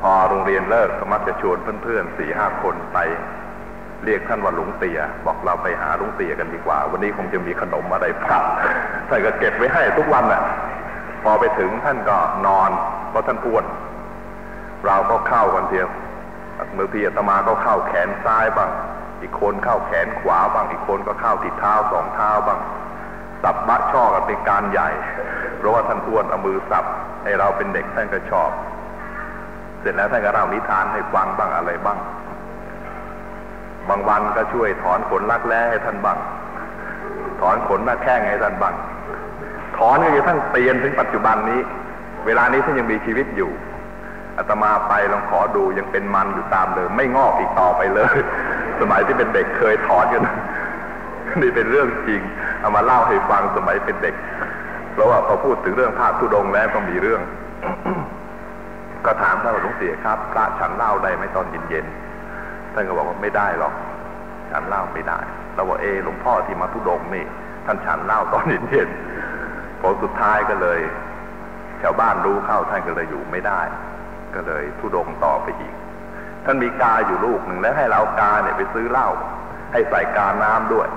พอโรงเรียนเลิกก็มักจะชวนเพื่อนๆสี่ห้าคนไป เรียกท่านว่าหลวงเตีย บอกเราไปหาหลวงเตียกันดีกว่า วันนี้คงจะมีขนมอะไรฝากท่านก็เก็บไว้ให้ทุกวันแหละพอไปถึงท่านก็นอนเพราะท่านอ้วน เราก็เข้ากันเทียวมือพี่อาตมาก็เข้าแขนซ้ายบ้าง อีกคนเข้าแขนขวาบ้าง อีกคนก็เข้าติดเท้าสองเท้าบ้าง สับบะช่อกันเป็นการใหญ่ เพราะว่าท่านอ้วนเอามือสับให้เราเป็นเด็กท่านก็ชอบ เสร็จแล้วท่านก็เล่านิทานให้ฟังบ้างอะไรบ้าง บางวันก็ช่วยถอนขนรักแร้ให้ท่านบ้าง ถอนขนหน้าแข้งให้ท่านบ้าง ถอนก็จะท่านเตียนถึงปัจจุบันนี้ เวลานี้ท่านยังมีชีวิตอยู่อาตมาไปลองขอดูยังเป็นมันอยู่ตามเดิมไม่งอกอีกต่อไปเลย สมัยที่เป็นเด็กเคยถอนกันนี่เป็นเรื่องจริง เอามาเล่าให้ฟังสมัยเป็นเด็ก เพราะว่าพอพูดถึงเรื่องพระธุดงแล้วก็มีเรื่อง ก็ถามท่านหลวงเสียครับ พระฉันเล่าได้ไหมตอนเย็นๆท่านก็บอกว่าไม่ได้หรอกฉันเล่าไม่ได้เราบอกเอหลวงพ่อที่มาธุดงนี่ ท่านฉันเล่าตอนเย็นๆผลสุดท้ายก็เลยชาวบ้านรู้เข้าท่านก็เลยอยู่ไม่ได้ ก็เลยทุดงต่อไปอีก ท่านมีกาอยู่ลูกหนึ่งแล้วให้เรากาเนี่ยไปซื้อเหล้าให้ใส่กาน้ำด้วย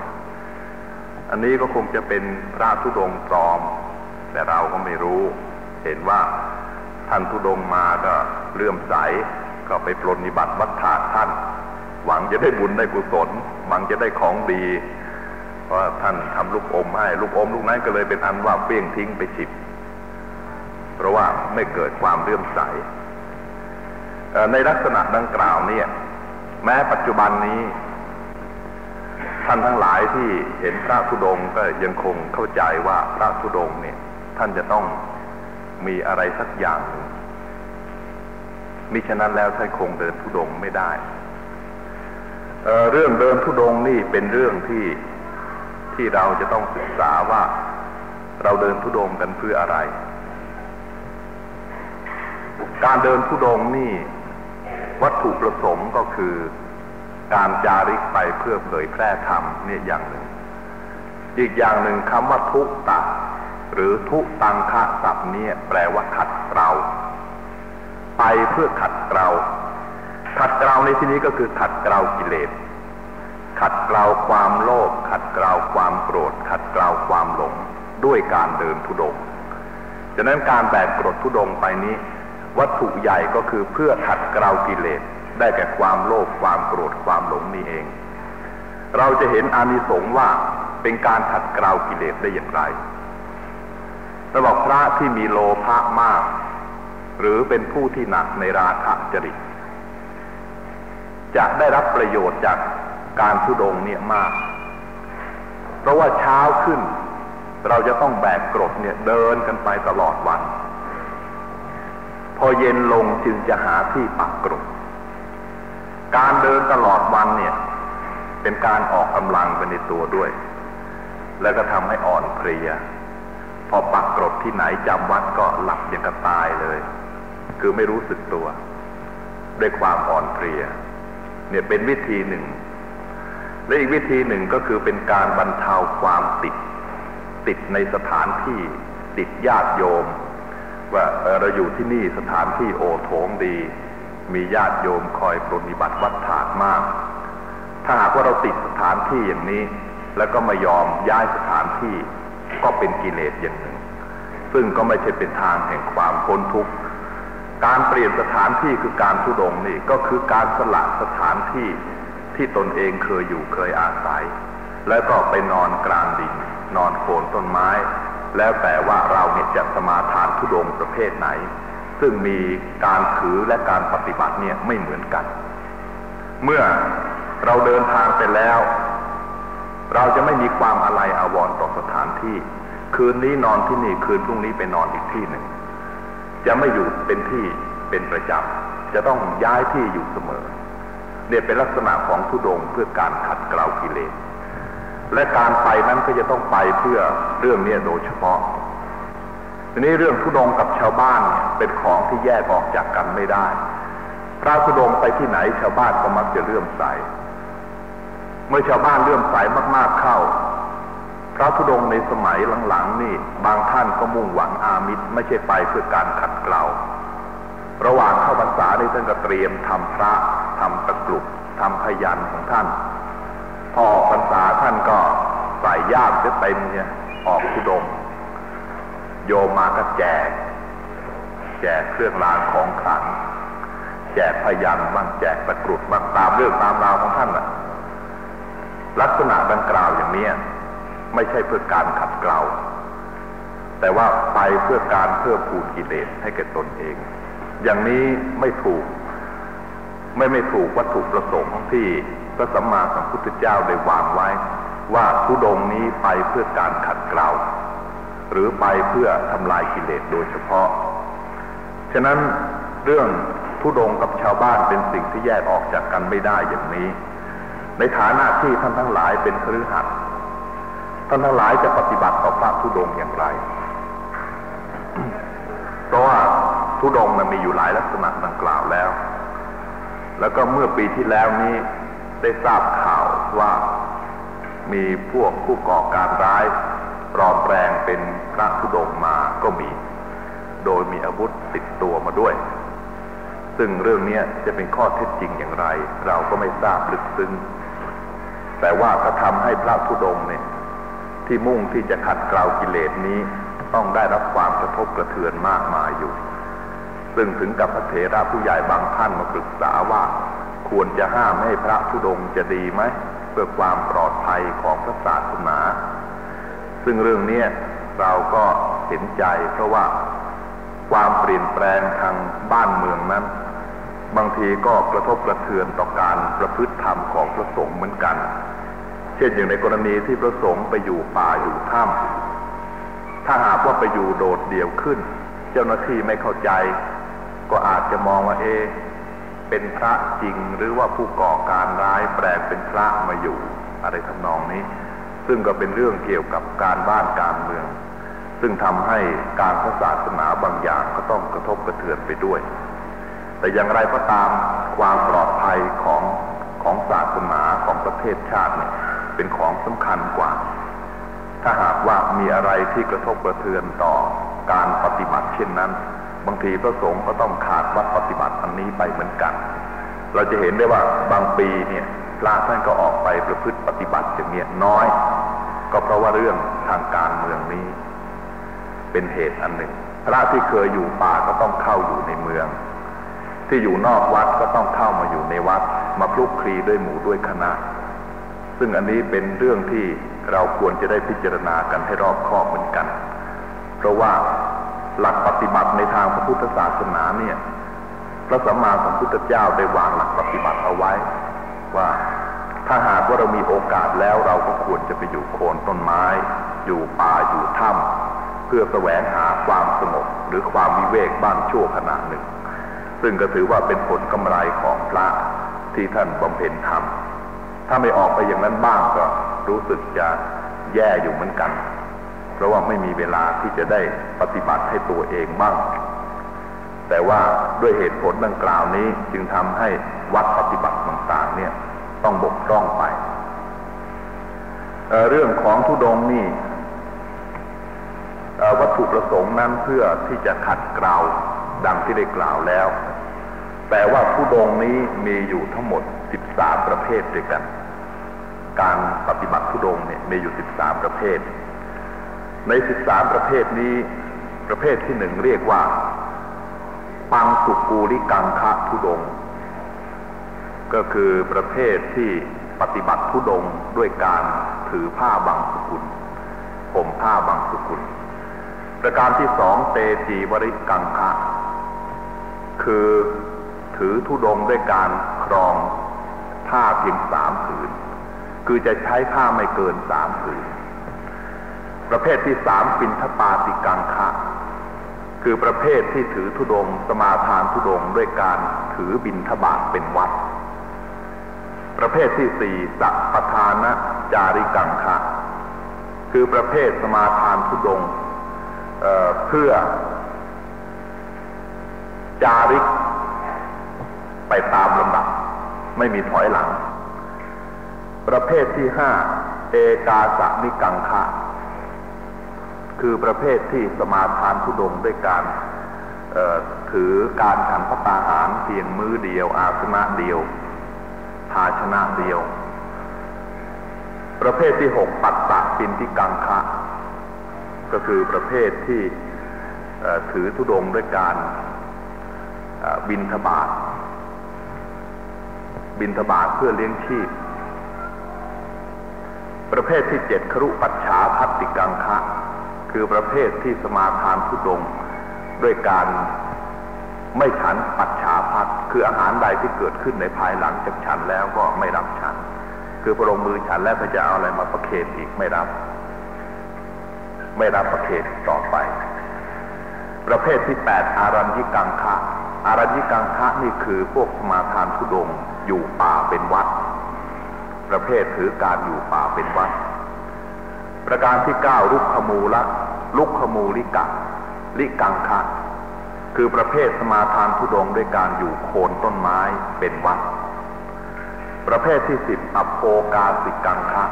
อันนี้ก็คงจะเป็นพระทุดงปลอม แต่เราก็ไม่รู้ เห็นว่า ท่านทุดงมาก็เลื่อมใสก็ไปปรนนิบัติวัฏฏาท่าน หวังจะได้บุญได้กุศลหวังจะได้ของดี เพราะท่านทำลูกอมให้ลูกอมลูกนั้นก็เลยเป็นอันว่าเปี้ยงทิ้งไปฉิบ เพราะว่าไม่เกิดความเลื่อมใสในลักษณะดังกล่าวเนี่ย แม้ปัจจุบันนี้ ท่านทั้งหลายที่เห็นพระธุดงก็ยังคงเข้าใจว่าพระธุดงเนี่ย ท่านจะต้อง มีอะไรสักอย่างมิฉะนั้นแล้วท่านคงเดินธุดงไม่ได้เเรื่องเดินธุดงนี่เป็นเรื่องที่ที่เราจะต้องศึกษาว่าเราเดินธุดงกันเพื่ออะไร การเดินธุดงนี่ วัตถุประสงค์ก็คือการจาริกไปเพื่อเผยแพร่ธรรมเนี่ยอย่างหนึ่ง อีกอย่างหนึ่งคำว่าทุกตะ หรือทุตังคะศัพท์เนี่ยแปลว่าขัดเกลาไปเพื่อขัดเกลาขัดเกลาในที่นี้ก็คือขัดเกลากิเลส ขัดเกลาความโลภขัดเกลาความโกรธ ขัดเกลาความหลง ด้วยการเดินทุดงฉะนั้นการแบกกรดทุดงไปนี้ วัตถุใหญ่ก็คือเพื่อขัดเกลากิเลส ได้แก่ความโลภความโกรธความหลงนี่เอง เราจะเห็นอานิสงส์ว่าเป็นการขัดเกลากิเลสได้อย่างไร เราบอกพระที่มีโลภะมาก หรือเป็นผู้ที่หนักในราคะจริต จะได้รับประโยชน์จากการทุดงเนี่ยมาก เพราะว่าเช้าขึ้น เราจะต้องแบกกรดเนี่ยเดินกันไปตลอดวัน พอเย็นลงจึงจะหาที่ปักกรดการเดินตลอดวันเนี่ย เป็นการออกกำลังไปในตัวด้วย แล้วก็ทำให้อ่อนเพลีย อปักกรดที่ไหนจำวัดก็หลับอย่างกับตายเลย คือไม่รู้สึกตัว ด้วยความอ่อนเพลีย เนี่ยเป็นวิธีหนึ่ง และอีกวิธีหนึ่งก็คือเป็นการบรรเทาความติด ติดในสถานที่ติดญาติโยม ว่าเราอยู่ที่นี่สถานที่โอโถงดี มีญาติโยมคอยปรนิบัติวัดถากมาก ถ้าหากว่าเราติดสถานที่อย่างนี้ แล้วก็ไม่ยอมย้ายสถานที่ ก็เป็นกิเลสอย่างหนึ่ง ซึ่งก็ไม่ใช่เป็นทางแห่งความพ้นทุกข์การเปลี่ยนสถานที่คือการทุดงนี่ก็คือการสละสถานที่ที่ตนเองเคยอยู่เคยอาศัย แล้วก็ไปนอนกลางดิน นอนโคนต้นไม้ แล้วแต่ว่าเราเนี่ยจะสมาทานทุดงประเภทไหน ซึ่งมีการถือและการปฏิบัติเนี่ยไม่เหมือนกัน เมื่อเราเดินทางไปแล้ว เราจะไม่มีความอะไรอาวรต่อสถานที่ คืนนี้นอนที่นี่คืนพรุ่งนี้ไปนอนอีกที่หนึ่ง จะไม่อยู่เป็นที่เป็นประจำจะต้องย้ายที่อยู่เสมอ เนี่ยเป็นลักษณะของทุดงเพื่อการขัดเกลากิเลสและการไปนั้นก็จะต้องไปเพื่อเรื่องนี้โดยเฉพาะทีนี้เรื่องทุดงกับชาวบ้านเนี่ยเป็นของที่แยกออกจากกันไม่ได้ พระทุดงไปที่ไหนชาวบ้านก็มักจะเลื่อมใส เมื่อชาวบ้านเลื่อมใสมาก ๆเข้า พระธุดงในสมัยหลังๆนี่บางท่านก็มุ่งหวังอามิตรไม่ใช่ไปเพื่อการขัดเกลาระหว่างเข้าพรรษาในท่านก็เตรียมทำพระทำตะกรุดทำพยันของท่าน พอพรรษาท่านก็ใส่ย่ามเต็มเนี่ยออกทุดง โยมมาก็แจก แจกเครื่องรางของขลัง แจกพยันบ้างแจกตะกรุดบ้างตามเรื่องตามราวของท่านน่ะ ลักษณะดังกล่าวอย่างนี้ไม่ใช่เพื่อการขัดเกลาแต่ว่าไปเพื่อการเพิ่มพูนกิเลสให้แก่ตนเอง อย่างนี้ไม่ถูก ไม่ไม่ถูกวัตถุประสงค์ที่พระสัมมาสัมพุทธเจ้าได้วางไว้ ว่าทุดงนี้ไปเพื่อการขัดเกลาหรือไปเพื่อทำลายกิเลสโดยเฉพาะ ฉะนั้นเรื่องทุดงกับชาวบ้านเป็นสิ่งที่แยกออกจากกันไม่ได้อย่างนี้ ในฐานะที่ท่านทั้งหลายเป็นครือขัดท่านทั้งหลายจะปฏิบัติต่อพระทุดงอย่างไร เพราะว่าทุดงมันมีอยู่หลายลักษณะดังกล่าวแล้ว แล้วก็เมื่อปีที่แล้วนี้ได้ทราบข่าวว่ามีพวกผู้ก่อการร้ายปลอมแปลงเป็นพระธุดงมาก็มี โดยมีอาวุธติดตัวมาด้วย ซึ่งเรื่องนี้จะเป็นข้อเท็จจริงอย่างไร เราก็ไม่ทราบลึกซึ้ง แต่ว่าก็ทำให้พระธุดงเนี่ยที่มุ่งที่จะขัดเกลากิเลสนี้ต้องได้รับความกระทบกระเทือนมากมายอยู่ ซึ่งถึงกับพระเถระผู้ใหญ่บางท่านมาปรึกษาว่าควรจะห้ามให้พระธุดงจะดีไหมเพื่อความปลอดภัยของพระศาสนา ซึ่งเรื่องนี้เราก็เห็นใจเพราะว่าความเปลี่ยนแปลงทางบ้านเมืองนั้น บางทีก็กระทบกระเทือนต่อการประพฤติธรรมของพระสงฆ์เหมือนกัน เช่นอย่างในกรณีที่พระสงฆ์ไปอยู่ป่าอยู่ถ้ำถ้าหากว่าไปอยู่โดดเดี่ยวขึ้น เจ้าหน้าที่ไม่เข้าใจ ก็อาจจะมองว่าเอ เป็นพระจริงหรือว่าผู้ก่อการร้ายแปลงเป็นพระมาอยู่ อะไรทำนองนี้ ซึ่งก็เป็นเรื่องเกี่ยวกับการบ้านการเมือง ซึ่งทำให้การพระศาสนาบางอย่างก็ต้องกระทบกระเทือนไปด้วย แต่อย่างไรก็ตามความปลอดภัยของของศาสนาของประเทศชาติเนี่ยเป็นของสำคัญกว่า ถ้าหากว่ามีอะไรที่กระทบกระเทือนต่อการปฏิบัติเช่นนั้น บางทีพระสงฆ์ก็ต้องขาดวัดปฏิบัติอันนี้ไปเหมือนกัน เราจะเห็นได้ว่าบางปีเนี่ยพระท่านก็ออกไปประพฤติปฏิบัติอย่างเนี้ยน้อย ก็เพราะว่าเรื่องทางการเมืองนี้ เป็นเหตุอันหนึ่ง พระที่เคยอยู่ป่าก็ต้องเข้าอยู่ในเมือง ที่อยู่นอกวัดก็ต้องเข้ามาอยู่ในวัด มาพลุกคลีด้วยหมู่ด้วยคณะ ซึ่งอันนี้เป็นเรื่องที่เราควรจะได้พิจารณากันให้รอบคอบเหมือนกัน เพราะว่าหลักปฏิบัติในทางพระพุทธศาสนาเนี่ยพระสัมมาสัมพุทธเจ้าได้วางหลักปฏิบัติเอาไว้ ว่าถ้าหากว่าเรามีโอกาสแล้วเราก็ควรจะไปอยู่โคนต้นไม้ อยู่ป่าอยู่ถ้ำเพื่อแสวงหาความสงบหรือความวิเวกบ้างชั่วขณะหนึ่ง ซึ่งก็ถือว่าเป็นผลกำไรของพระที่ท่านบำเพ็ญธรรม ถ้าไม่ออกไปอย่างนั้นบ้างก็รู้สึกจะแย่อยู่เหมือนกัน เพราะว่าไม่มีเวลาที่จะได้ปฏิบัติให้ตัวเองบ้าง แต่ว่าด้วยเหตุผลดังกล่าวนี้จึงทำให้วัดปฏิบัติต่างๆเนี่ยต้องบกพร่องไปเเรื่องของทุดงนี่วัตถุประสงค์นั้นเพื่อที่จะขัดเกลาดังที่ได้กล่าวแล้ว แต่ว่าทุดงนี้มีอยู่ทั้งหมด 13 ประเภทด้วยกัน การปฏิบัติทุดงเนี่ยมีอยู่ 13 ประเภท ในสิบสามประเภทนี้ ประเภทที่หนึ่งเรียกว่า ปังสุกูริกังคะทุดง ก็คือประเภทที่ปฏิบัติทุดงด้วยการถือผ้าบางสุกุลผมผ้าบางสุกุล ประการที่สองเตจีวริกังคะ คือ ถือทุดงด้วยการครองผ้าเพียงสามผืน คือจะใช้ผ้าไม่เกินสามผืน ประเภทที่สามปินทปาติกังคะคือประเภทที่ถือธุดงสมาทานธุดงด้วยการถือบินทบาทเป็นวัด ประเภทที่สี่สัพทานะจาริกังคะคือประเภทสมาทานธุดงเเพื่อจาริก ไปตามลำดับ ไม่มีถอยหลัง ประเภทที่ห้าเอกาสนิกังคะคือประเภทที่สมาทานทุดงด้วยการถือการฉันพระตาหารเพียงมือเดียว อาสนะเดียว ภาชนะเดียว ประเภทที่หกปัตตะปินที่กังคะ ก็คือประเภทที่ถือธุดงด้วยการบินทบาท บินทบาทเพื่อเลี้ยงชีพ ประเภทที่เจ็ดครุปัจฉาพัตติกังคะ คือประเภทที่สมาทานทุดงด้วยการไม่ฉันปัจฉาพัดคืออาหารใดที่เกิดขึ้นในภายหลังจากฉันแล้วก็ไม่รับฉัน คือพระองค์มือฉันแล้วพระจะเอาอะไรมาประเคนอีกไม่รับ ไม่รับประเคนต่อไป ประเภทที่แปดอารัญญิกังคะ อารัญญิกังคะนี่คือพวกสมาทานทุดงอยู่ป่าเป็นวัด ประเภทถือการอยู่ป่าเป็นวัด ประการที่เก้าลุกขมูละลุกขมูลิกะลิกังคะคือประเภทสมาทานทุดงด้วยการอยู่โคนต้นไม้เป็นวัด ประเภทที่สิบอัปโภกาสิกังคะ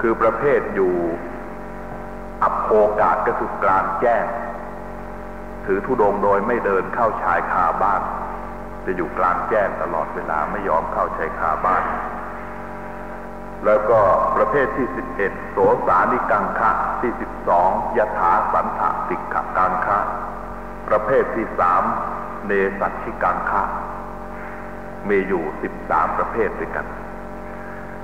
คือประเภทอยู่อัปโภกาก็คือการแจ้ง ถือทุดงโดยไม่เดินเข้าชายคาบ้าน จะอยู่กลางแจ้งตลอดเวลาไม่ยอมเข้าชายคาบ้าน แล้วก็ประเภทที่สิบเอ็ดโสสานิกังคะที่สิบสองยถาสันถติกกังคะประเภทที่สามเนสัชิกังคะมีอยู่สิบสามประเภทด้วยกัน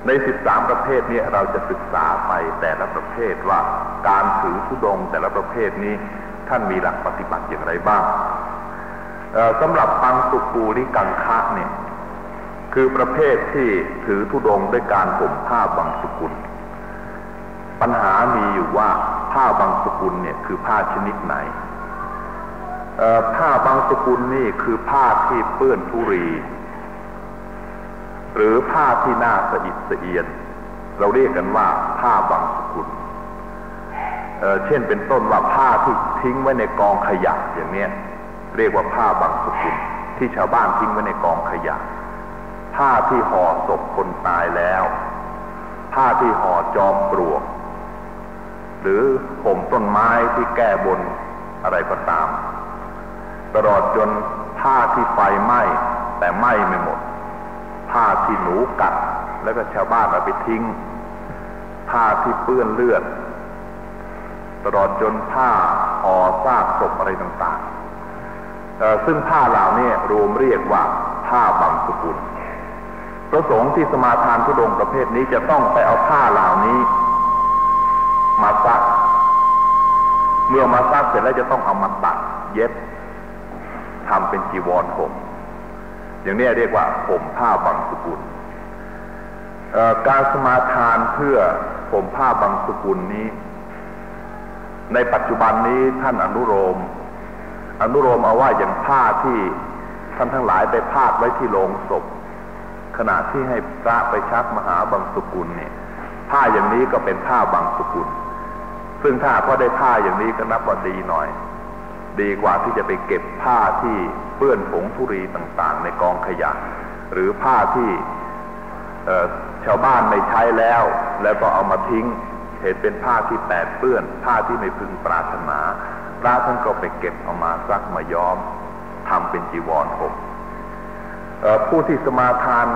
ในสิบสามประเภทนี้เราจะศึกษาไปแต่ละประเภทว่าการถือธุดงแต่ละประเภทนี้ ท่านมีหลักปฏิบัติอย่างไรบ้างสำหรับปังสุกูริกังคะเนี่ยคือประเภทที่ถือธุดงด้วยการห่มผ้าบางสกุล ปัญหามีอยู่ว่าผ้าบางสกุลเนี่ยคือผ้าชนิดไหนผ้าบางสกุลนี่คือผ้าที่เปื้อนทุรี หรือผ้าที่น่าสะอิดสะเอียน เราเรียกกันว่าผ้าบางสกุล เช่นเป็นต้นว่าผ้าที่ทิ้งไว้ในกองขยะอย่างเนี้ยเรียกว่าผ้าบางสกุลที่ชาวบ้านทิ้งไว้ในกองขยะ ผ้าที่ห่อศพคนตายแล้ว ผ้าที่ห่อจอมปลวก หรือผมต้นไม้ที่แก้บนอะไรก็ตาม ตลอดจนผ้าที่ไฟไหม้แต่ไหม้ไม่หมด ผ้าที่หนูกัดแล้วก็ชาวบ้านเอาไปทิ้ง ผ้าที่เปื้อนเลือด ตลอดจนผ้าห่อซากศพอะไรต่างๆ ซึ่งผ้าเหล่านี้รวมเรียกว่าผ้าบังสกุลพระสงฆ์ที่สมาทานทุดงประเภทนี้จะต้องไปเอาผ้าเหล่านี้ มาซัก เมื่อมาซักเสร็จแล้วจะต้องเอามาตัดเย็บทำเป็นจีวรห่มอย่างนี้เรียกว่าห่มผ้าบางสกุลการสมาทานเพื่อห่มผ้าบางสกุลนี้ ในปัจจุบันนี้ท่านอนุโลมอนุโลมเอาว่าอย่างผ้าที่ท่านทั้งหลายไปพาดไว้ที่โลงศพ ขณะที่ให้พระไปชักมหาบางสกุลเนี่ยผ้าอย่างนี้ก็เป็นผ้าบางสกุล ซึ่งถ้าพอได้ผ้าอย่างนี้ก็นับว่าดีหน่อย ดีกว่าที่จะไปเก็บผ้าที่เปื้อนผงธุรีต่างๆ ในกองขยะ หรือผ้าที่ชาวบ้านไม่ใช้แล้ว แล้วก็เอามาทิ้ง เห็นเป็นผ้าที่แปดเปื้อน ผ้าที่ไม่พึงปรารถนาพระท่านก็ไปเก็บเอามาซักมาย้อมทำเป็นจีวรผมผู้ที่สมาทาน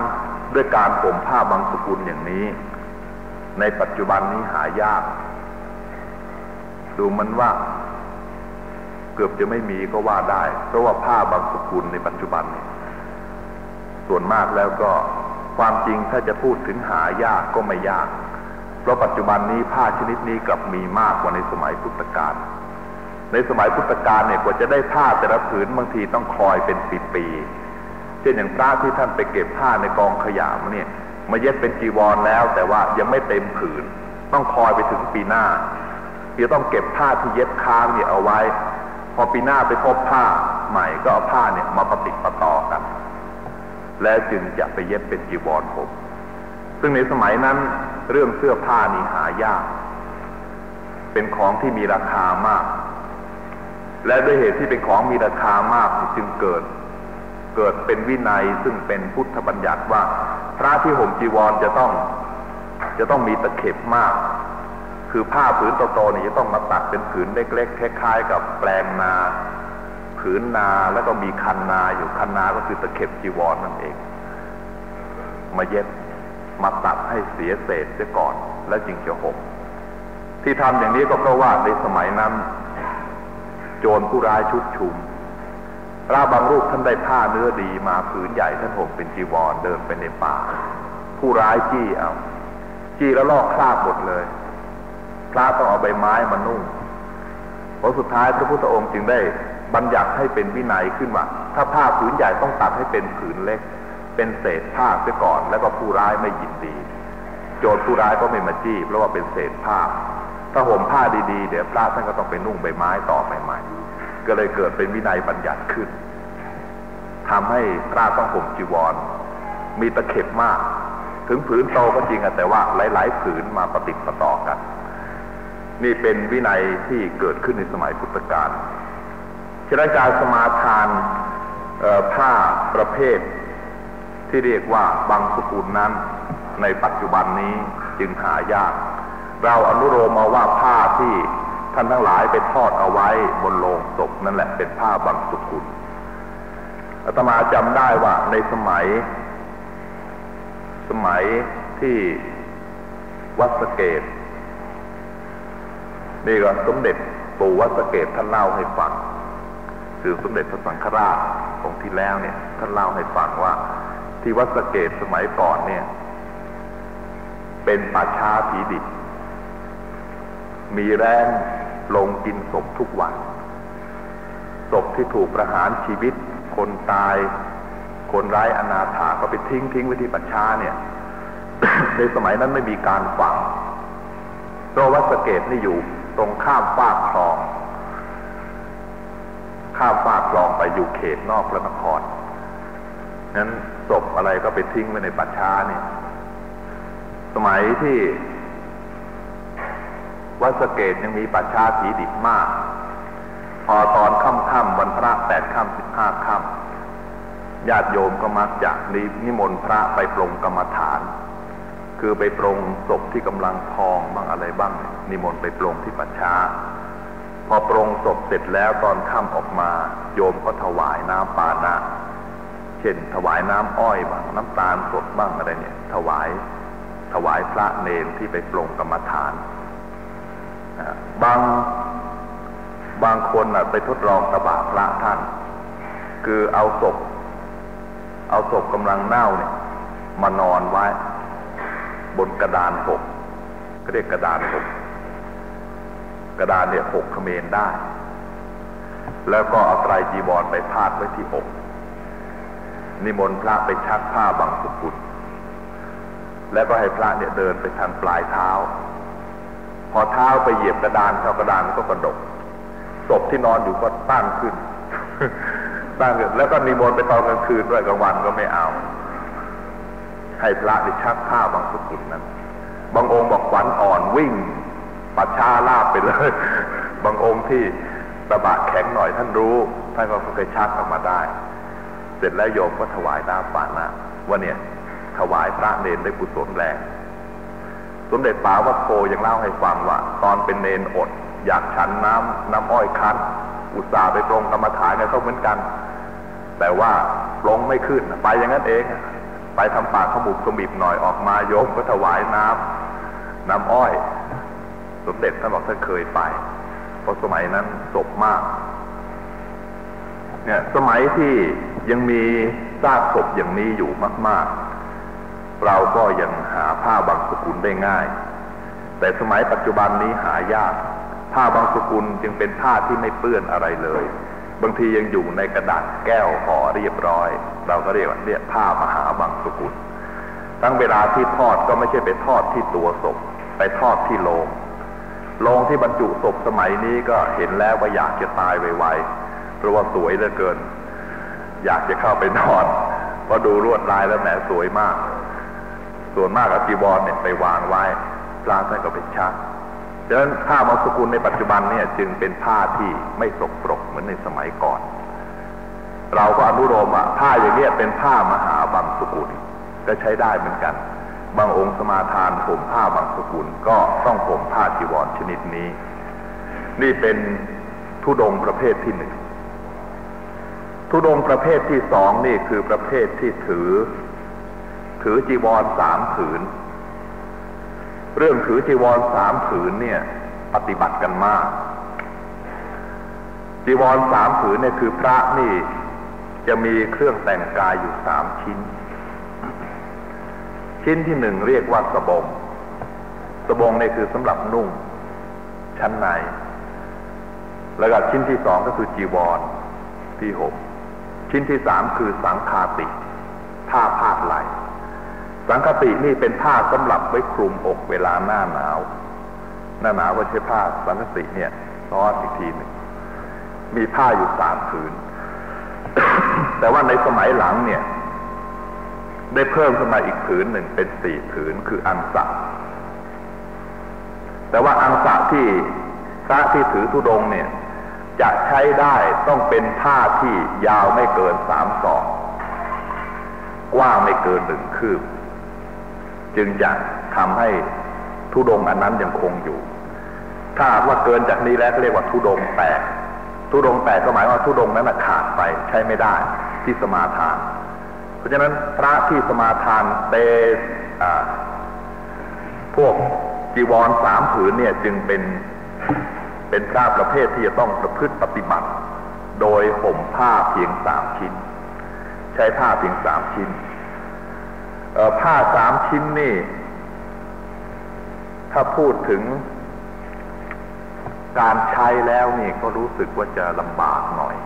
ด้วยการผมผ้าบางสกุลอย่างนี้ ในปัจจุบันนี้หายาก ดูมันว่า เกือบจะไม่มีก็ว่าได้ เพราะว่าผ้าบางสกุลในปัจจุบันนี้ส่วนมากแล้วก็ความจริงถ้าจะพูดถึงหายากก็ไม่ยาก เพราะปัจจุบันนี้ผ้าชนิดนี้กลับมีมากกว่าในสมัยพุทธกาล ในสมัยพุทธกาลเนี่ยกว่าจะได้ผ้าแต่ละผืนบางทีต้องคอยเป็นปีๆ เช่นอย่างพระที่ท่านไปเก็บผ้าในกองขยะมาเนี่ยมาเย็บเป็นจีวรแล้ว แต่ว่ายังไม่เต็มผืน ต้องคอยไปถึงปีหน้าที่ต้องเก็บผ้าที่เย็บค้างเนี่ยเอาไว้ พอปีหน้าไปพบผ้าใหม่ก็เอาผ้าเนี่ยมาปฏิปต่อกัน และจึงจะไปเย็บเป็นจีวรผม ซึ่งในสมัยนั้น เรื่องเสื้อผ้านี่หายาก เป็นของที่มีราคามาก และด้วยเหตุที่เป็นของมีราคามากจึงเกิด เกิดเป็นวินัยซึ่งเป็นพุทธบัญญัติว่า พระที่ห่มจีวรจะต้อง จะต้องมีตะเข็บมาก คือผ้าผืนโตๆนี่จะต้องมาตัดเป็นผืนเล็กๆคล้ายๆกับแปลงนาผผืนนาแล้วก็มีคันนาอยู่คันนาก็คือตะเข็บจีวรนั่นเอง มาเย็บ มาตัดให้เสียเศษเสียก่อน แล้วจึงจะห่มที่ทำอย่างนี้ก็เพราะว่าในสมัยนั้น โจรผู้ร้ายชุดชุมพระบางรูปท่านได้ผ้าเนื้อดีมาผืนใหญ่ท่านห่มเป็นจีวรเดินไปในป่า ผู้ร้ายจี้เอาจี้แล้วลอกคราบหมดเลยพระต้องเอาใบไม้มานุ่งผลสุดท้ายพระพุทธองค์จึงได้บัญญัติให้เป็นวินัยขึ้นว่าถ้าผ้าผืนใหญ่ต้องตัดให้เป็นผืนเล็ก เป็นเศษผ้าเสียก่อน แล้วก็ผู้ร้ายไม่ยินดี โจรผู้ร้ายก็ไม่มาจี้เพราะว่าเป็นเศษผ้า ถ้าห่มผ้าดีๆ เดี๋ยวพระท่านก็ต้องไปนุ่งใบไม้ต่อใหม่ๆ ก็เลยเกิดเป็นวินัยบัญญัติขึ้นทำให้พระต้องห่มจีวร มีตะเข็บมาก ถึงผืนโตก็จริงแต่ว่าหลาย ๆ ผืนมาประติดประต่อกัน นี่เป็นวินัยที่เกิดขึ้นในสมัยพุทธกาลฉะนั้นการสมาทานผ้าประเภท ที่เรียกว่าบางสกุลนั้น ในปัจจุบันนี้จึงหายาก เราอนุโลมมาว่าผ้าที่ท่านทั้งหลายไปทอดเอาไว้บนโลงศพนั่นแหละเป็นผ้าบางสกุลอาตมาจำได้ว่าในสมัย สมัยที่วัดสเกตนี่ก็สมเด็จปู่วัดสเกตท่านเล่าให้ฟัง คือสมเด็จพระสังฆราชองค์ที่แล้วเนี่ย ท่านเล่าให้ฟังว่า ที่วัดสเกตสมัยก่อนเนี่ย เป็นป่าช้าผีดิบมีแรงลงกินศพทุกวัน ศพที่ถูกประหารชีวิต คนตาย คนร้ายอนาถาก็ไปทิ้งทิ้งไว้ที่ป่าช้าเนี่ย ในสมัยนั้นไม่มีการฝังเพราะวัดสเกตนี่อยู่ตรงข้ามฟากคลอง ข้ามฟากคลองไปอยู่เขตนอกพระนคร นั้นศพอะไรก็ไปทิ้งไว้ในป่าช้าเนี่ย สมัยที่วัดสเกตยังมีป่าช้าผีดิบมาก พอตอนค่ำๆวันพระแปดค่ำสิบห้าค่ำญาติโยมก็มักจะนิมนต์พระไปปรงกรรมฐาน คือไปปรงศพที่กำลังทองบ้างอะไรบ้าง นิมนต์ไปปรงที่ป่าช้า พอปรงศพเสร็จแล้วตอนค่ำออกมา โยมก็ถวายน้ำปานะ เช่น ถวายน้ำอ้อยบ้างน้ำตาลสดบ้างอะไรเนี่ย ถวายถวายพระเนรที่ไปปรงกรรมฐาน บางบางคนนะไปทดลองตบะพระท่าน คือเอาศพ เอาศพกำลังเน่าเนี่ย มานอนไว้ บนกระดานหกก็เรียกกระดานหกกระดานเนี่ยหกเขมรได้ แล้วก็เอาไตรจีบอลไปพาดไว้ที่อก นิมนต์พระไปชักผ้าบางสุกุลแล้วก็ให้พระเนี่ยเดินไปทางปลายเท้า พอเท้าไปเหยียบกระดานเท้ากระดานก็กระดกศพที่นอนอยู่ก็ตั้งขึ้นตั้งขึ้นแล้วก็นิมนต์ไปตอนกลางคืนด้วยกลางวันก็ไม่เอา ให้พระได้ชักผ้าบางสุกุลนั้น บางองค์บอกขวัญอ่อนวิ่ง ปัดชาลาบไปเลย บางองค์ที่ตะบะแข็งหน่อยท่านรู้ท่านก็เคยชักออกมาได้ เสร็จแล้วโยมก็ถวายน้ำปานะว่าเนี่ย ถวายพระเนรได้กุศลแรง สมเด็จป๋าวัดโพยังเล่าให้ฟังว่า ตอนเป็นเนนอด อยากฉันน้ำน้ำอ้อยคั้น อุตส่าห์ไปปรงกรรมฐานกันเขาเหมือนกัน แต่ว่าปรงไม่ขึ้นไปอย่างนั้นเอง ไปทำปากขมุบขมิบหน่อยออกมาโยมก็ถวายน้ำน้ำอ้อย สมเด็จท่านบอกท่านเคยไปเพราะสมัยนั้นศพมาก เนี่ย สมัยที่ ยังมีซากศพอย่างนี้อยู่มาก ๆ เราก็ยังหาผ้าบางสกุลได้ง่าย แต่สมัยปัจจุบันนี้หายาก ผ้าบางสกุลจึงเป็นผ้าที่ไม่เปื้อนอะไรเลย บางทียังอยู่ในกระดาษแก้วห่อเรียบร้อย เราก็เรียกว่าเนี่ยผ้ามหาบางสกุลตั้งเวลาที่ทอดก็ไม่ใช่ไปทอดที่ตัวศพ ไปทอดที่โลงโรงที่บรรจุศพสมัยนี้ก็เห็นแล้วว่าอยากจะตายไวๆเพราะว่าสวยเหลือเกิน อยากจะเข้าไปนอนเพราะดูรวดลายแล้วแหมสวยมาก ส่วนมากอจีวรเนี่ยไปวางไว้ปลาท่านก็ไปชักดังนั้นผ้ามังสกุลในปัจจุบันเนี่ยจึงเป็นผ้าที่ไม่สกปรกเหมือนในสมัยก่อน เราก็อนุโลมว่าผ้าอย่างนี้เป็นผ้ามหาบังสกุลก็ใช้ได้เหมือนกัน บางองค์สมาทานผมผ้าบางสกุลก็ต้องผมผ้าจีวรชนิดนี้ นี่เป็นทุดงประเภทที่หนึ่ง ทุดงประเภทที่สองนี่คือประเภทที่ถือ ถือจีวรสามผืน เรื่องถือจีวรสามผืนเนี่ย ปฏิบัติกันมาก จีวรสามผืนเนี่ยคือพระนี่จะมีเครื่องแต่งกายอยู่สามชิ้น ชิ้นที่หนึ่งเรียกว่าสบง สบงนี่คือสำหรับนุ่ง ชั้นใน แล้วก็ชิ้นที่สองก็คือจีวรที่หก ชิ้นที่สามคือสังคาติผ้าพาดไหลสังคตินี่เป็นผ้าสำหรับไว้คลุมอกเวลาหน้าหนาว หน้าหนาวก็ใช้ผ้าสังคติเนี่ยซ้อนอีกทีหนึ่งมีผ้าอยู่สามผืน แต่ว่าในสมัยหลังเนี่ย ได้เพิ่มขึ้นมาอีกผืนหนึ่งเป็นสี่ผืนคืออังสะแต่ว่าอังสะที่พระที่ถือธุดงเนี่ย จะใช้ได้ต้องเป็นผ้าที่ยาวไม่เกินสามศอก กว้างไม่เกินหนึ่งคืบ จึงจะทำให้ทุดงอันนั้นยังคงอยู่ ถ้าว่าเกินจากนี้แล้วเรียกว่าทุดงแตกทุดงแตกก็หมายว่าทุดงนั้นขาดไปใช้ไม่ได้ที่สมาทาน เพราะฉะนั้นพระที่สมาทานเตพวกจีวรสามผืนเนี่ยจึงเป็น เป็นพระประเภทที่จะต้องประพฤติปฏิบัติ โดยห่มผ้าเพียงสามชิ้น ใช้ผ้าเพียงสามชิ้นผ้าสามชิ้นนี่ ถ้าพูดถึงการใช้แล้วนี่ก็รู้สึกว่าจะลำบากหน่อย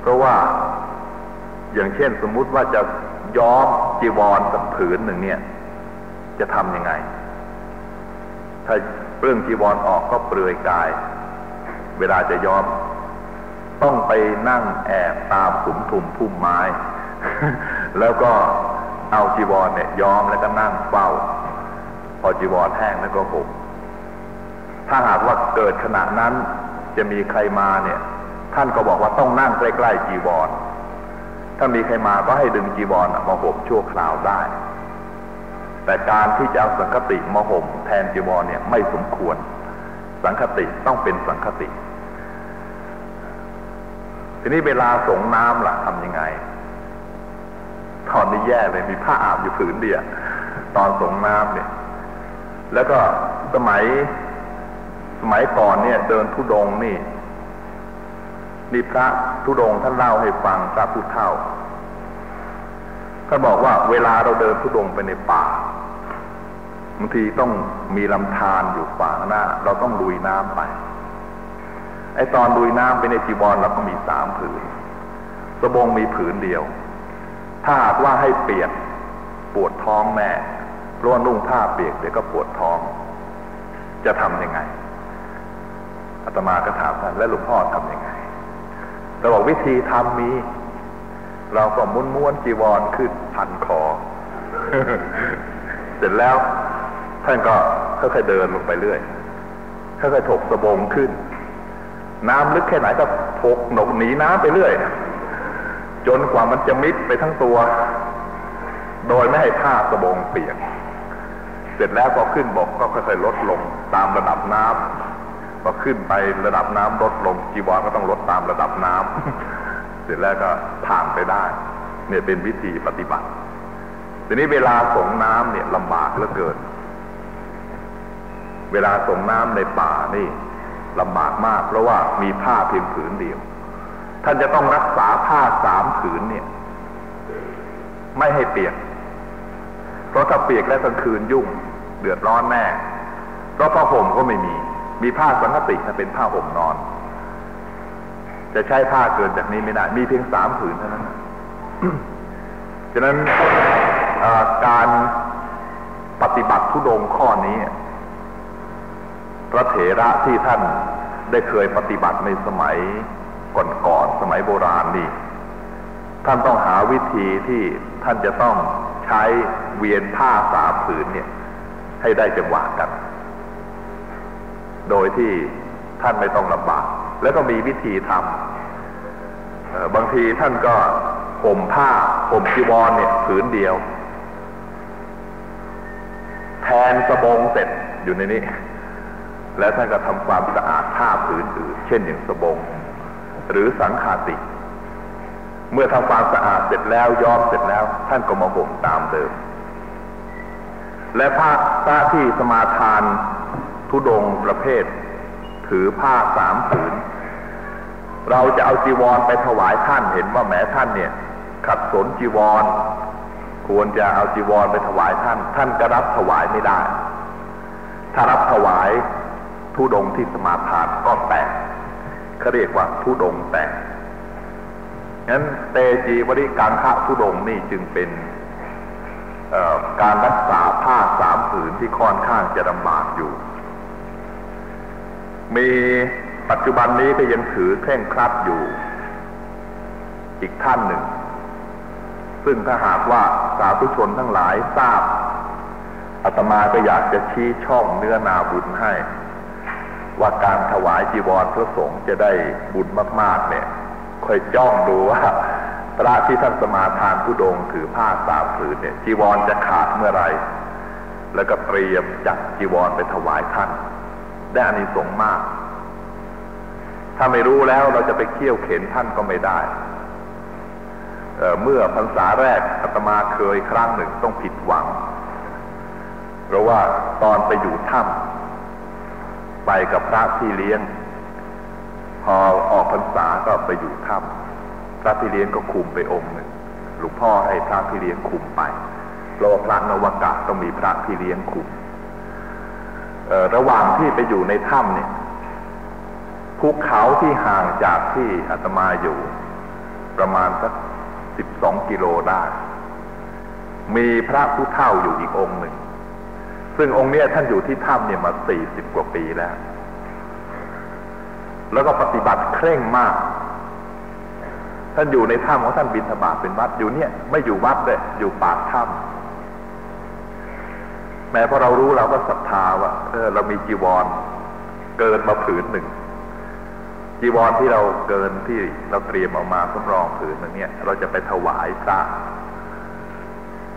เพราะว่าอย่างเช่นสมมุติว่าจะย้อมจีวรกับผืนหนึ่งเนี่ย จะทำยังไง ถ้า เปลื้องจีวรออกก็เปลือยกาย เวลาจะย้อม ต้องไปนั่งแอบตามขุมทุมพุ่มไม้ แล้วก็เอาจีวรเนี่ยย้อมแล้วก็นั่งเฝ้า พอจีวรแห้งแล้วก็ห่มถ้าหากว่าเกิดขณะนั้นจะมีใครมาเนี่ย ท่านก็บอกว่าต้องนั่งใกล้ๆจีวร ถ้ามีใครมาก็ให้ดึงจีวรมาห่มชั่วคราวได้ แต่การที่จะเอาสังคติมาห่มแทนจีวรเนี่ยไม่สมควร สังคติต้องเป็นสังคติ ทีนี้เวลาสงน้ำล่ะทำยังไง ตอนนี้แย่เลยมีผ้าอาบอยู่ผืนเดียวตอนสงน้ำเนี่ย แล้วก็สมัยสมัยก่อนเนี่ย เดินทุดงนี่นี่พระทุดงท่านเล่าให้ฟังพระพุทธเท่าท่านบอกว่าเวลาเราเดินทุดงไปในป่า บางทีต้องมีลำธารอยู่ฝั่งหน้า เราต้องลุยน้ำไป ไอตอนลุยน้ำไปในจีวรเราก็มีสามผืน สบงมีผืนเดียว ถ้าหากว่าให้เปียกปวดท้องแม่เพราะว่านุ่งผ้าเปียกเดี๋ยวก็ปวดท้อง จะทำยังไงอาตมาก็ถามท่านและหลวงพ่อทำยังไงเราบอกวิธีทำมี เราก็ม้วนม้วนจีวรขึ้นพันคอ เสร็จแล้ว ท่านก็ค่อยๆเดินลงไปเรื่อยค่อยๆถกสบงขึ้น น้ำลึกแค่ไหนก็ถกหนกหนีน้ำไปเรื่อย จนกว่ามันจะมิดไปทั้งตัว โดยไม่ให้ผ้าสบงเปียก เสร็จแล้วพอขึ้นบกก็ค่อยๆลดลงตามระดับน้ำพอขึ้นไประดับน้ำลดลงจีวรก็ต้องลดตามระดับน้ำเสร็จแล้วก็ผ่านไปได้ เนี่ยเป็นวิธีปฏิบัติ ทีนี้เวลาส่งน้ำเนี่ยลำบากเหลือเกิน เวลาส่งน้ำในป่านี่ลำบากมาก เพราะว่ามีผ้าเพียงผืนเดียว ท่านจะต้องรักษาผ้าสามผืนเนี่ย ไม่ให้เปียก เพราะถ้าเปียกแล้วกลางคืนยุ่ง เดือดร้อนแน่เพราะผ้าห่มก็ไม่มี มีผ้าสังคติเป็นผ้าห่มนอน จะใช้ผ้าเกินจากนี้ไม่ได้ มีเพียงสามผืนเท่านั้นฉะนั้นการปฏิบัติทุดงข้อนี้ พระเถระที่ท่านได้เคยปฏิบัติในสมัยก่อนๆสมัยโบราณนี่ท่านต้องหาวิธีที่ท่านจะต้องใช้เวียนผ้าสามผืนเนี่ยให้ได้จังหวะกัน โดยที่ท่านไม่ต้องลำบาก แล้วก็มีวิธีทำบางทีท่านก็ห่มผ้าห่มจีวรเนี่ยผืนเดียว แทนสบงเสร็จอยู่ในนี้ แล้วท่านก็ทำความสะอาดผ้าผืนอื่น เช่นอย่างสบง หรือสังขาติ เมื่อทำความสะอาดเสร็จแล้วย้อมเสร็จแล้ว ท่านก็มาห่มตามเดิม และผ้าผ้าที่สมาทานทุดงประเภท ถือผ้าสามผืน เราจะเอาจีวรไปถวายท่านเห็นว่าแม้ท่านเนี่ย ขัดสนจีวร ควรจะเอาจีวรไปถวายท่าน ท่านก็รับถวายไม่ได้ ถ้ารับถวาย ทุดงที่สมาทานก็แตกเขาเรียกว่าทุดงแตกงั้นเตจีวริการฆะทุดงนี่จึงเป็นการรักษาผ้าสามผืนที่ค่อนข้างจะลำบากอยู่ มีปัจจุบันนี้ก็ยังถือเคร่งครัดอยู่ อีกท่านหนึ่ง ซึ่งถ้าหากว่าสาธุชนทั้งหลายทราบอาตมาก็อยากจะชี้ช่องเนื้อนาบุญให้ ว่าการถวายจีวรพระสงฆ์จะได้บุญมาก ๆ เนี่ยคอยจ้องดูว่าพระที่ท่านสมาทานผู้ดงถือผ้าสามผืนเนี่ยจีวรจะขาดเมื่อไร แล้วก็เตรียมจัดจีวรไปถวายท่าน ได้อานิสงส์มาก ถ้าไม่รู้แล้วเราจะไปเคี่ยวเข็นท่านก็ไม่ได้เเมื่อพรรษาแรกอาตมาเคยครั้งหนึ่งต้องผิดหวัง เพราะว่าตอนไปอยู่ถ้ำ ไปกับพระที่เลี้ยง พอออกพรรษาก็ไปอยู่ถ้ำพระพี่เลี้ยงก็คุมไปองค์หนึ่งหลวงพ่อให้พระพี่เลี้ยงคุมไปเพราะพระนวกะต้องมีพระพี่เลี้ยงคุมระหว่างที่ไปอยู่ในถ้ำเนี่ยภูเขาที่ห่างจากที่อาตมาอยู่ ประมาณสักสิบสองกิโลได้ มีพระผู้เฒ่าอยู่อีกองค์หนึ่ง ซึ่งองค์เนี้ยท่านอยู่ที่ถ้ำเนี่ยมาสี่สิบกว่าปีแล้ว แล้วก็ปฏิบัติเคร่งมาก ท่านอยู่ในถ้ำของท่านบินธบาตเป็นวัดอยู่เนี่ยไม่อยู่วัดเลยอยู่ปากถ้ำแม้พอเรารู้เราก็ศรัทธาว่าเออเรามีจีวร เกินมาผืนหนึ่งจีวรที่เราเกินที่เราเตรียมออกมาสำรองผืนนึงเนี่ย เราจะไปถวายพระ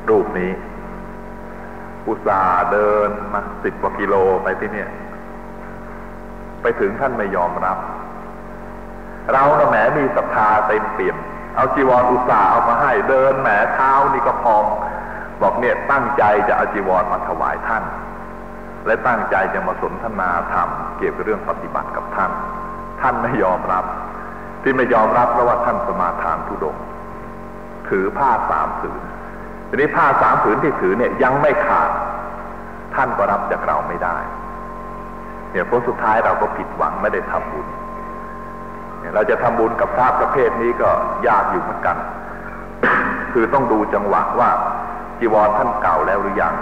รูปนี้ อุตส่าห์เดินมาสิบกว่ากิโลไปที่เนี่ย ไปถึงท่านไม่ยอมรับ เราเน่ะแหมมีศรัทธาเต็มเปี่ยม เอาจีวรอุตส่าห์เอามาให้เดินแหมเท้านี่ก็พอง บอกเนี่ยตั้งใจจะเอาจีวรมาถวายท่าน และตั้งใจจะมาสนทนาธรรมเกี่ยวกับเรื่องปฏิบัติกับท่าน ท่านไม่ยอมรับ ที่ไม่ยอมรับเพราะว่าท่านสมาทานทุดงถือผ้าสามผืนทีนี้ผ้าสามผืนที่ถือเนี่ยยังไม่ขาด ท่านก็รับจากเราไม่ได้เนี่ยผลสุดท้ายเราก็ผิดหวังไม่ได้ทำบุญเราจะทำบุญกับพระประเภทนี้ก็ยากอยู่เหมือนกัน คือต้องดูจังหวะว่าจีวรท่านเก่าแล้วหรือยัง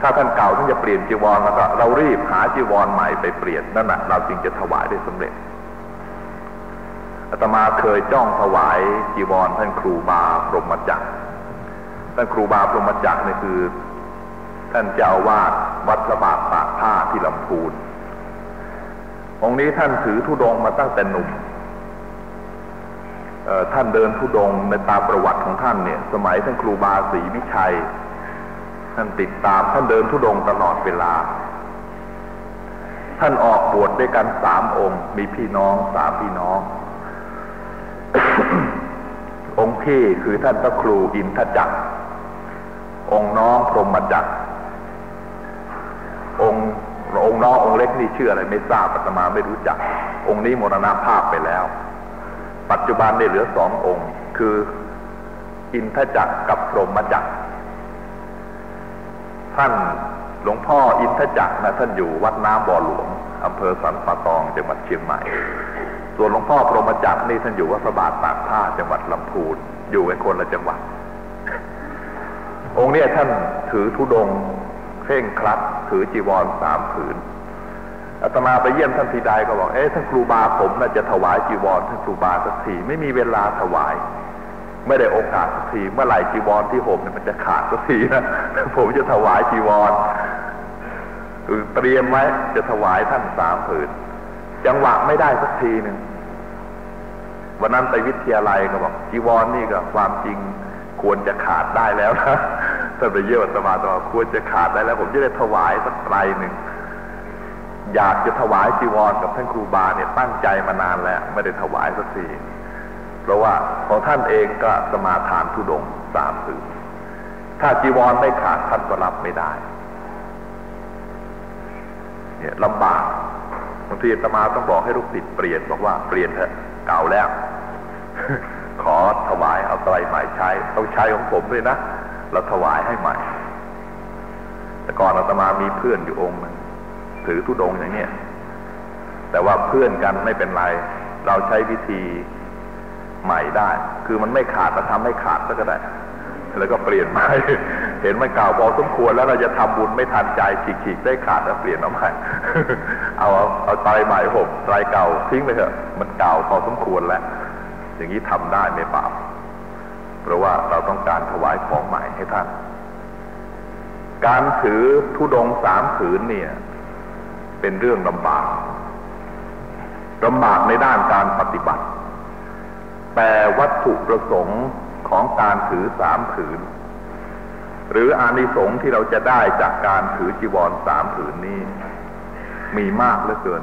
ถ้าท่านเก่าท่านจะเปลี่ยนจีวรแล้วก็เรารีบหาจีวรใหม่ไปเปลี่ยนนั่นแหะเราจึงจะถวายได้สำเร็จอาตมาเคยจ้องถวายจีวรท่านครูบาพรหมจักรท่านครูบาพรหมจักรนี่คือ ท่านเจ้าวาดวัดพระบาทปากผ้าที่ลำพูนองค์นี้ท่านถือธุดงมาตั้งแต่หนุ่มท่านเดินธุดงในตามประวัติของท่านเนี่ย สมัยท่านครูบาศรีวิชัย ท่านติดตามท่านเดินธุดงตลอดเวลา ท่านออกบวชด้วยกันสามองค์ มีพี่น้องสามพี่น้อง องค์พี่คือท่านพระครูอินทจักรองค์น้องพรหมจักร องค์น้ององค์เล็กนี่ชื่ออะไรไม่ทราบปัตมาไม่รู้จัก องค์นี้มรณภาพไปแล้ว ปัจจุบันได้เหลือสององค์ คืออินทจักรกับพรหมจักร ท่านหลวงพ่ออินทจักรนะท่านอยู่วัดน้ำบ่อหลวงอำเภอสันป่าตองจังหวัดเชียงใหม่ ส่วนหลวงพ่อพรหมจักรนี่ท่านอยู่วัดพระบาทปากท่าจังหวัดลำพูนอยู่กันคนละจังหวัด องค์นี้ท่านถือธุดง เคร่งครัดถือจีวรสามผืนอาตมาไปเยี่ยมท่านทีใดก็บอก เอ๊ะท่านครูบาผมน่าจะถวายจีวรท่านครูบาสักทีไม่มีเวลาถวาย ไม่ได้โอกาสสักทีเมื่อไหร่จีวรที่ผมเนี่ยมันจะขาดสักทีนะผมจะถวายจีวรคือเตรียมไว้จะถวายท่านสามผืน จังหวะไม่ได้สักทีหนึ่งวันนั้นไปวิทยาลัยก็บอกจีวรนี่ก็ความจริงควรจะขาดได้แล้วนะ ท่านไปเยี่ยมสมาตอควรจะขาดได้แล้ว ผมจะได้ถวายสักไตรหนึ่งอยากจะถวายจีวรกับท่านครูบาเนี่ยตั้งใจมานานแล้ว ไม่ได้ถวายสักทีเพราะว่าของท่านเองก็สมาทานทุดงสามผืนถ้าจีวรไม่ขาดท่านก็รับไม่ได้ เนี่ยลำบากบางทีตมาต้องบอกให้ลูกศิษย์เปลี่ยนบอกว่าเปลี่ยนเถอะเก่าแล้ว ขอถวายเอาไตรใหม่ใช้ ต้องใช้ของผมด้วยนะ เราถวายให้ใหม่ แต่ก่อนอาตมามีเพื่อนอยู่องค์หนึงถือทุดงอย่างเนี้ยแต่ว่าเพื่อนกันไม่เป็นไร เราใช้วิธีใหม่ได้ คือมันไม่ขาดเราทำให้ขาดก็ได้ แล้วก็เปลี่ยนใหม่เห็นมันเก่าพอสมควรแล้วเราจะทำบุญไม่ทันใจฉีกๆได้ขาดแล้วเปลี่ยนเอาใหม่เอาเอาเอาไตรใหม่ผมไตรเก่าทิ้งไปเถอะ มันเก่าพอสมควรแล้ว อย่างนี้ทำได้ไม่บาป เพราะว่าเราต้องการถวายของใหม่ให้ท่าน การถือธุดงสามผืนเนี่ย เป็นเรื่องลำบากลำบากในด้านการปฏิบัติ แต่วัตถุประสงค์ของการถือสามผืน หรืออานิสงส์ที่เราจะได้จากการถือจีวรสามผืนนี้ มีมากเหลือเกิน